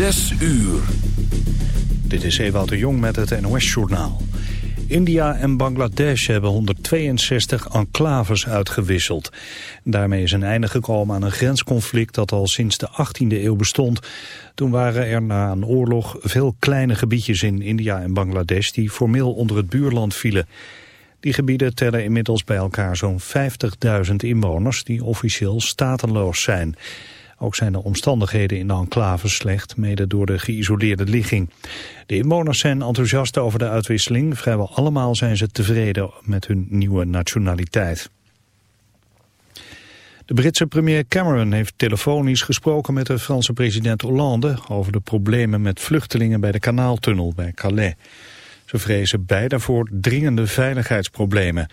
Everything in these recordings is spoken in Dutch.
Zes uur. Dit is Ewout de Jong met het NOS-journaal. India en Bangladesh hebben 162 enclaves uitgewisseld. Daarmee is een einde gekomen aan een grensconflict dat al sinds de 18e eeuw bestond. Toen waren er na een oorlog veel kleine gebiedjes in India en Bangladesh die formeel onder het buurland vielen. Die gebieden tellen inmiddels bij elkaar zo'n 50.000 inwoners die officieel statenloos zijn. Ook zijn de omstandigheden in de enclave slecht, mede door de geïsoleerde ligging. De inwoners zijn enthousiast over de uitwisseling. Vrijwel allemaal zijn ze tevreden met hun nieuwe nationaliteit. De Britse premier Cameron heeft telefonisch gesproken met de Franse president Hollande over de problemen met vluchtelingen bij de kanaaltunnel bij Calais. Ze vrezen beide voor dringende veiligheidsproblemen.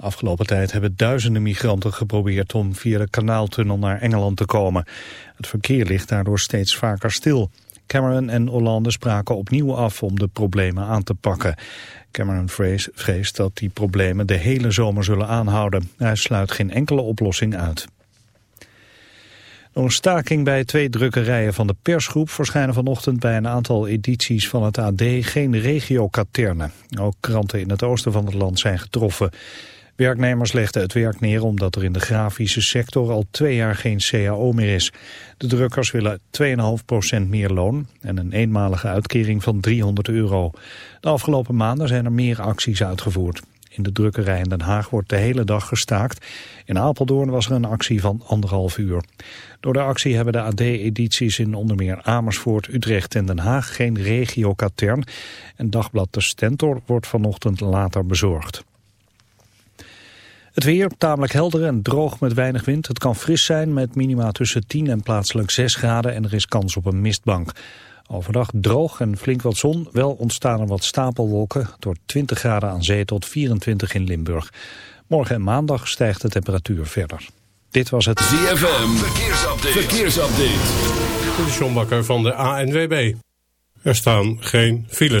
Afgelopen tijd hebben duizenden migranten geprobeerd om via de kanaaltunnel naar Engeland te komen. Het verkeer ligt daardoor steeds vaker stil. Cameron en Hollande spraken opnieuw af om de problemen aan te pakken. Cameron vreest dat die problemen de hele zomer zullen aanhouden. Hij sluit geen enkele oplossing uit. Door een staking bij twee drukkerijen van de persgroep verschijnen vanochtend bij een aantal edities van het AD geen regio-katernen. Ook kranten in het oosten van het land zijn getroffen. Werknemers legden het werk neer omdat er in de grafische sector al twee jaar geen CAO meer is. De drukkers willen 2,5% meer loon en een eenmalige uitkering van 300 euro. De afgelopen maanden zijn er meer acties uitgevoerd. In de drukkerij in Den Haag wordt de hele dag gestaakt. In Apeldoorn was er een actie van anderhalf uur. Door de actie hebben de AD-edities in onder meer Amersfoort, Utrecht en Den Haag geen regio-katern. En dagblad De Stentor wordt vanochtend later bezorgd. Het weer tamelijk helder en droog met weinig wind. Het kan fris zijn met minima tussen 10 en plaatselijk 6 graden en er is kans op een mistbank. Overdag droog en flink wat zon. Wel ontstaan er wat stapelwolken door 20 graden aan zee tot 24 in Limburg. Morgen en maandag stijgt de temperatuur verder. Dit was het ZFM. Verkeersupdate. Verkeersupdate. De John Bakker van de ANWB. Er staan geen files.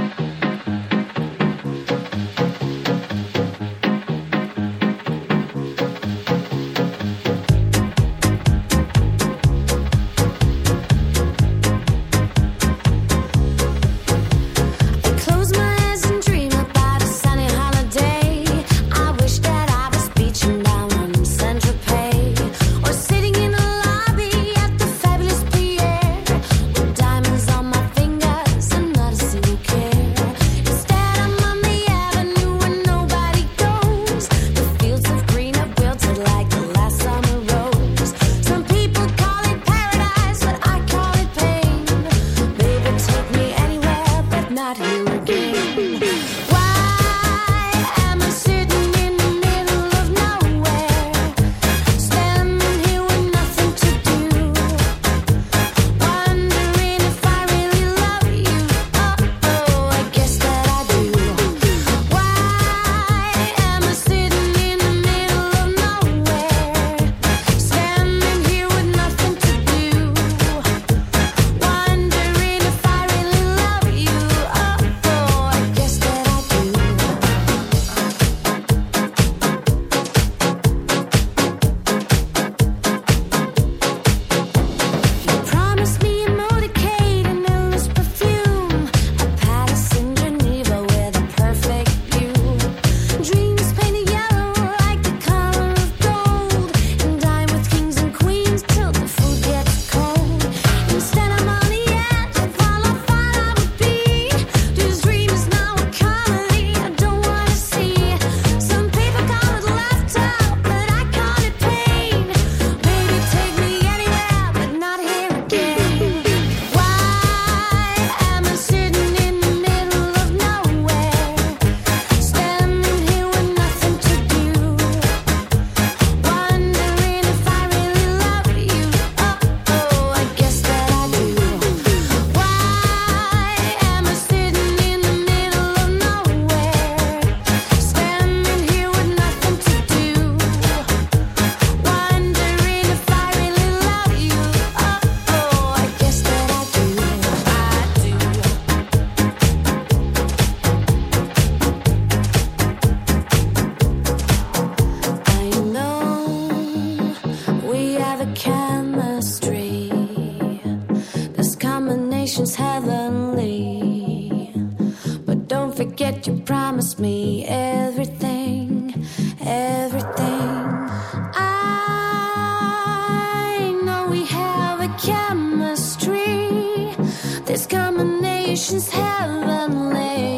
heavenly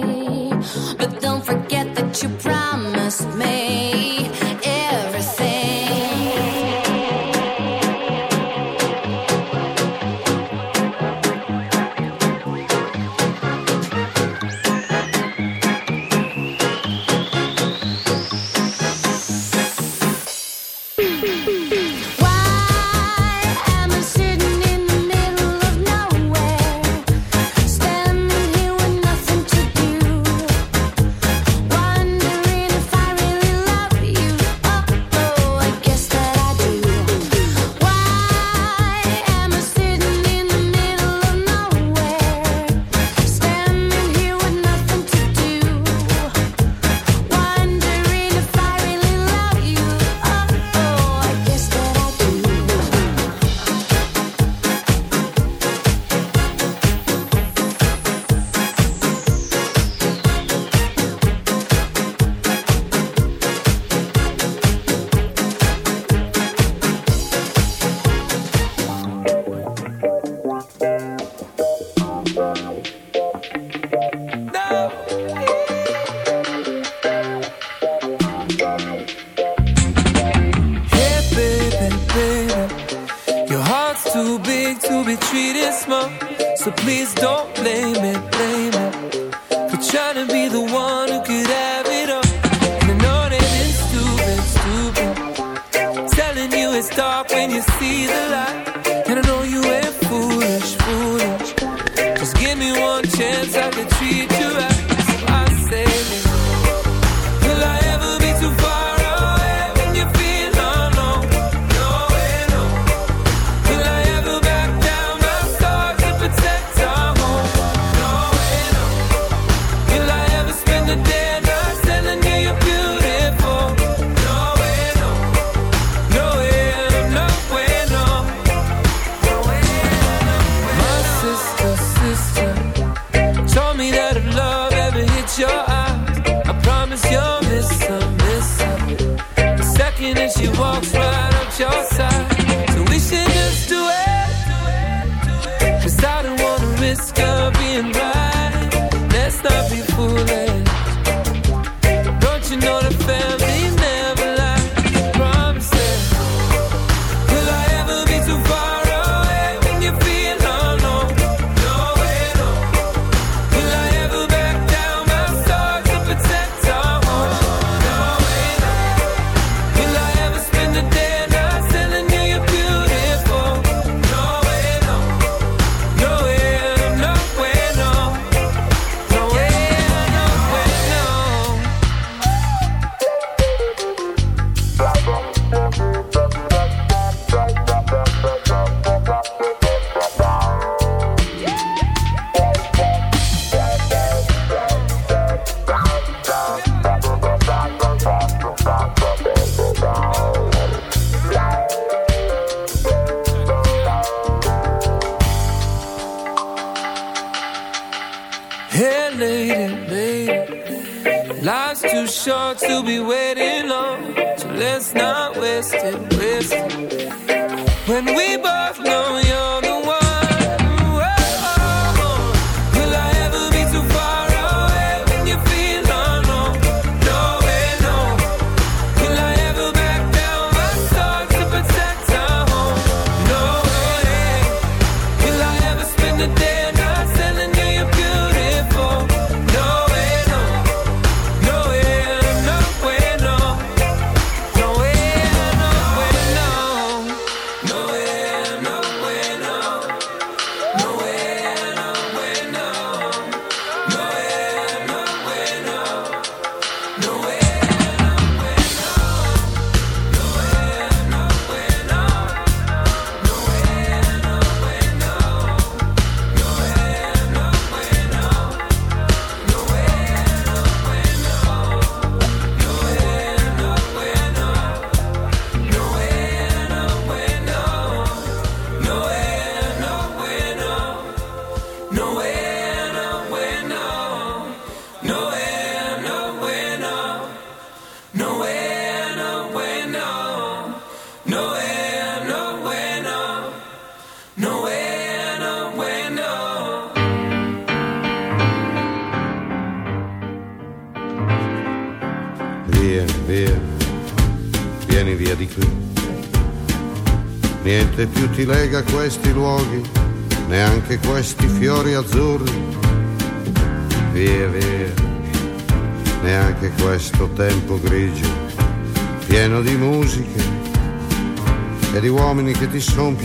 sono.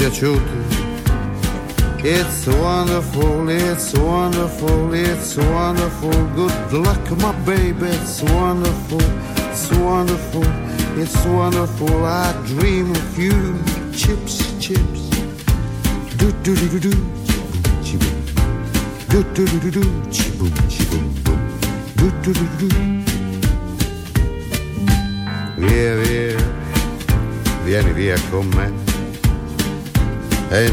It's wonderful, it's wonderful, it's wonderful. Good luck, my baby, it's wonderful, it's wonderful, it's wonderful. I dream of you,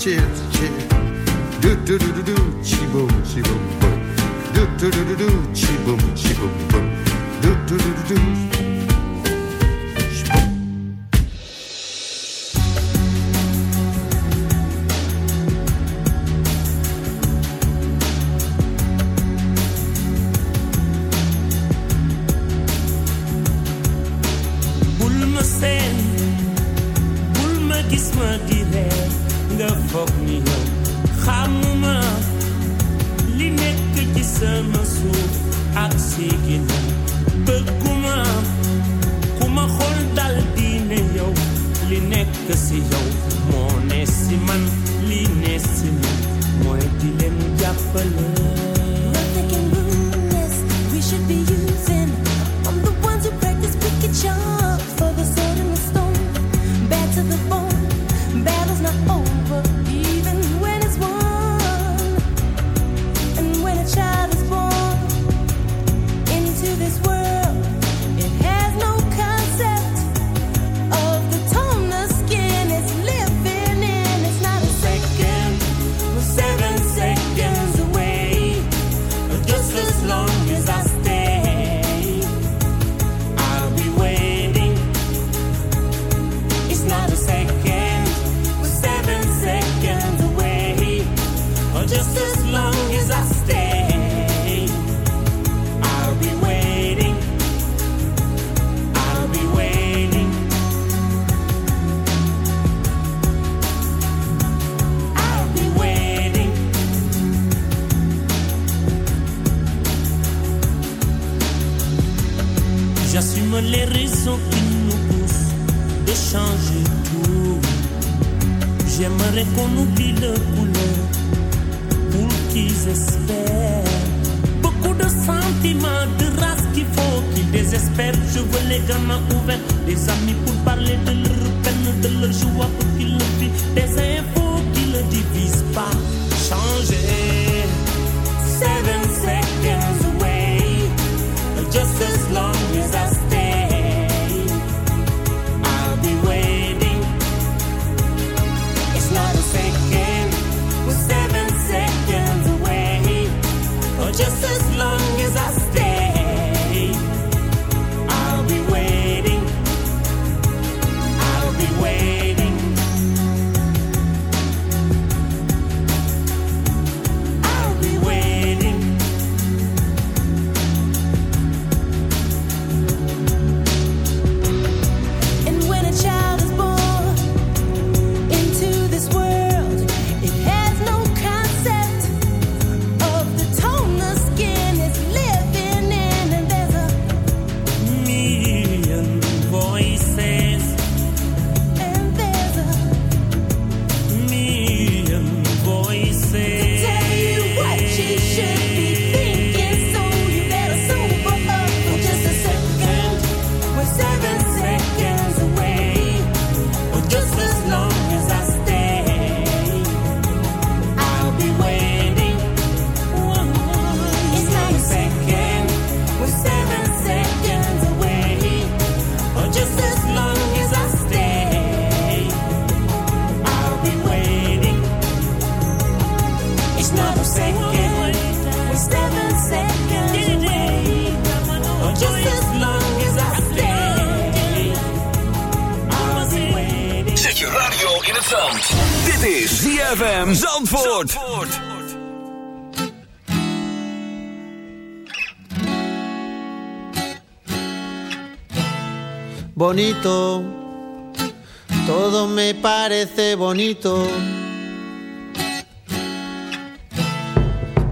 chips, chips. Do do do do do, chi boom, chi boom boom. Do do do do do, chi boom, chi boom boom. Do do do do do. J'assume les raisons qui nous poussent de changer tout. J'aimerais qu'on oublie le couleur pour qu'ils espèrent. Beaucoup de sentiments, de race qu'il faut qu'ils désespèrent. Je veux les gamins ouverts, des amis pour parler de leur peine, de leur joie pour qu'ils le vivent. Des infos qui ne divisent pas. just as long as I stay. Bonito, todo me parece bonito.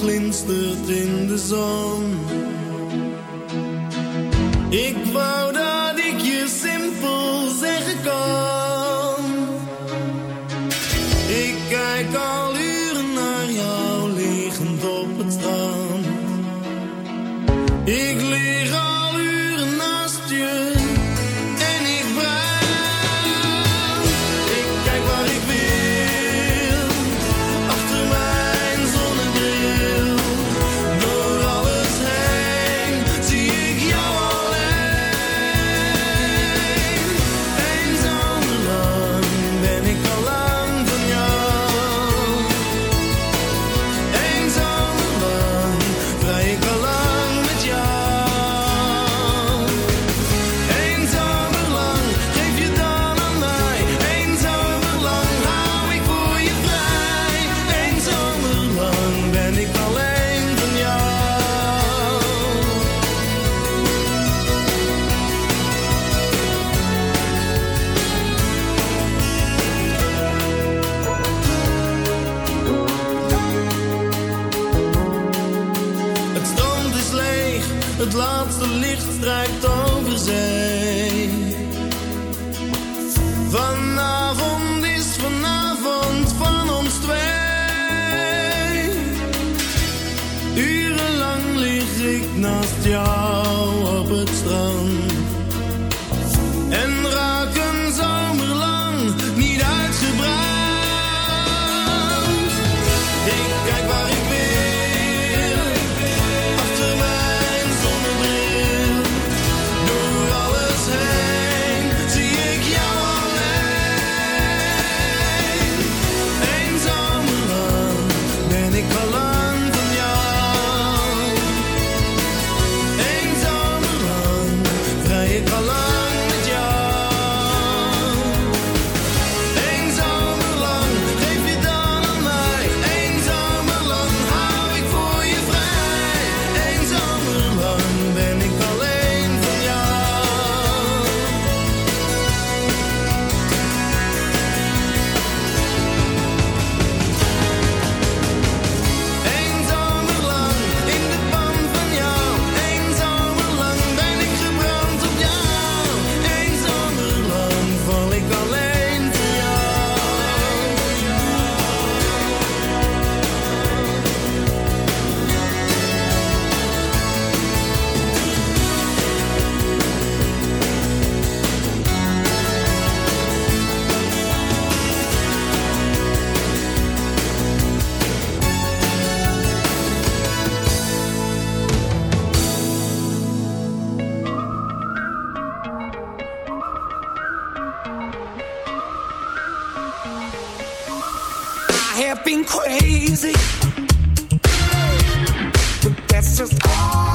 glinstert in de zon. het laatste licht strijkt over ze. I've been crazy, but that's just all.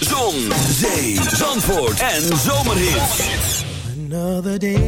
Zon, zee, zandvoort en zomerhit. Another day.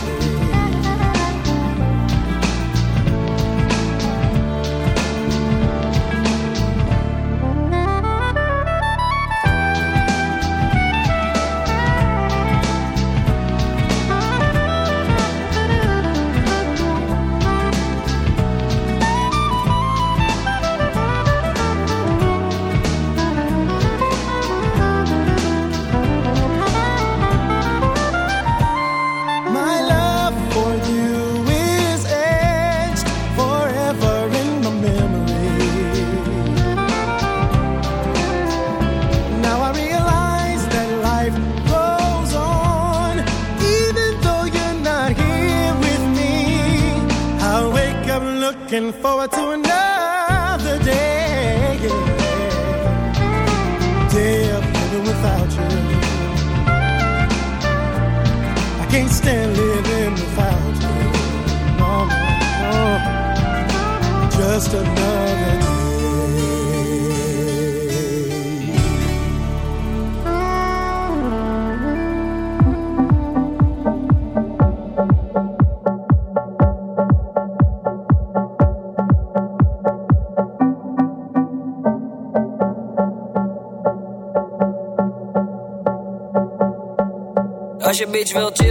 Ridgeville to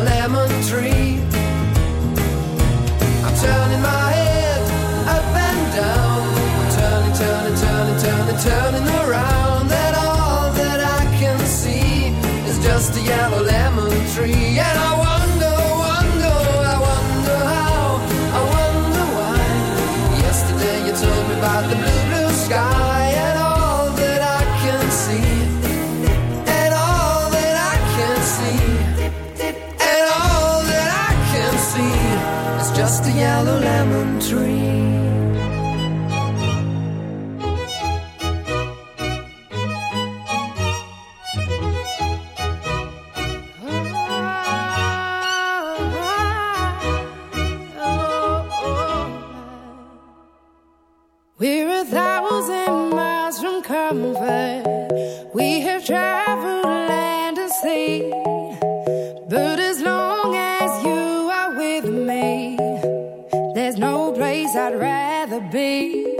Yeah. and be.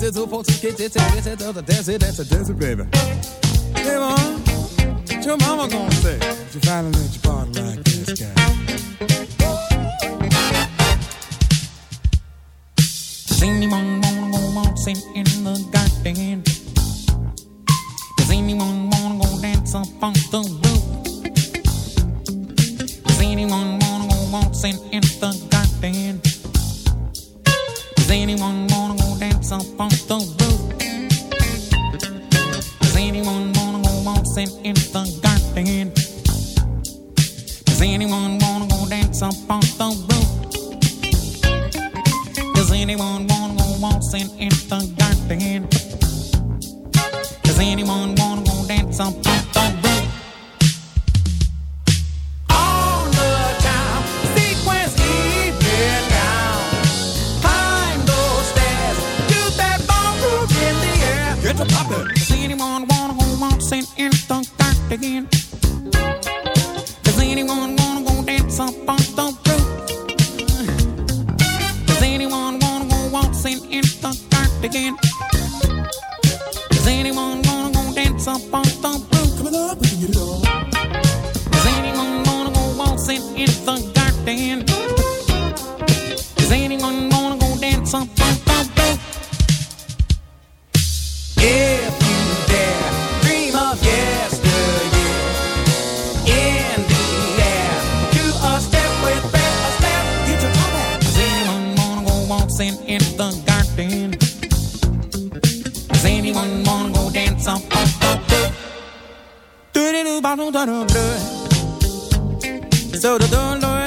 liefde toe voelt ze dit en dit en dat en dat en dat en dat baby. Hey mom, what your mama gonna say? If you finally let your body like this guy. Does anyone wanna go waltzing in the garden? Does anyone wanna go dance up on the roof? Does anyone wanna go waltzing in the garden? Does anyone up on the roof. Does anyone wanna go waltzing in? So don't, don't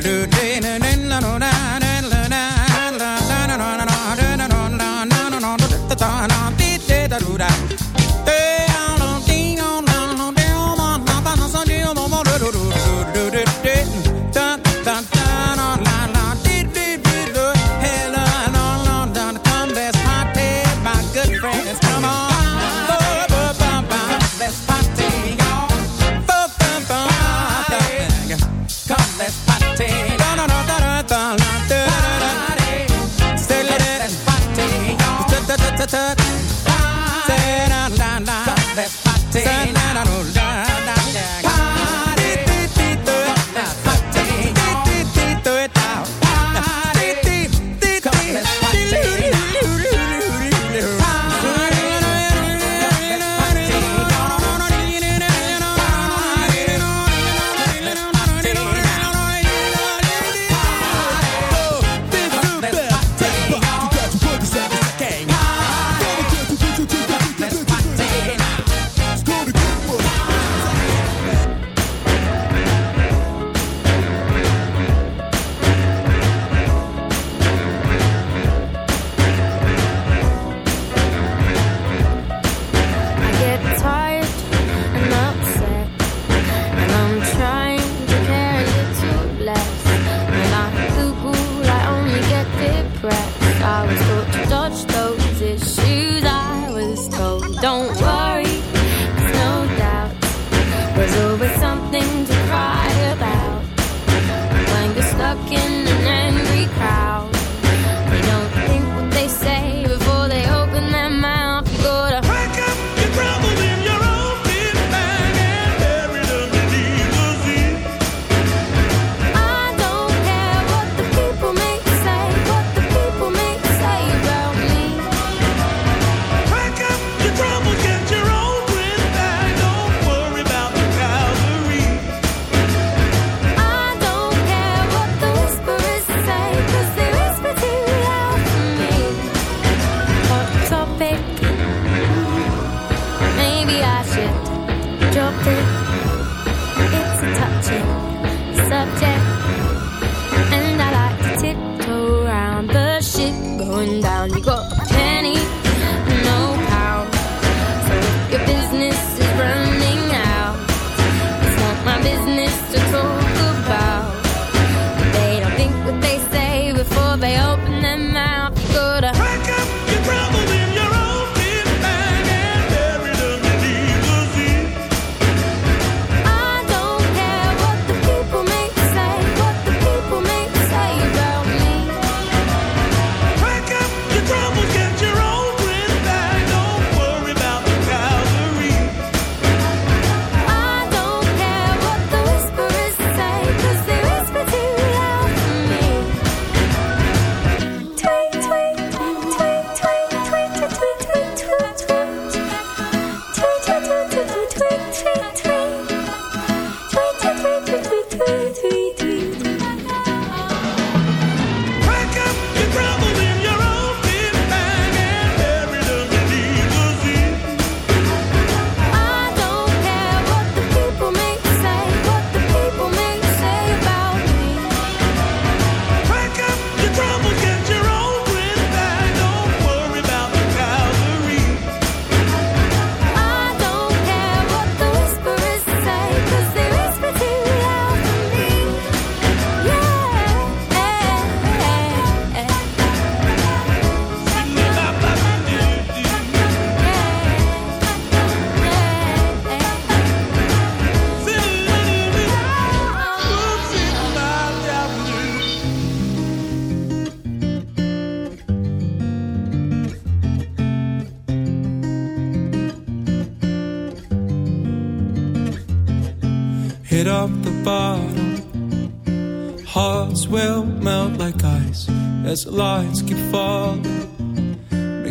do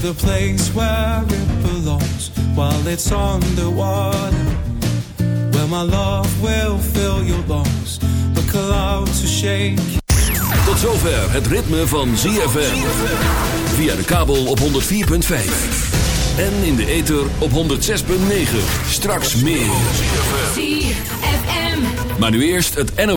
the place where it belongs while it's water. Where my love will fill your lungs, the clouds to shake. Tot zover het ritme van ZFM. Via de kabel op 104.5. En in de ether op 106.9. Straks meer. ZFM. Maar nu eerst het NO.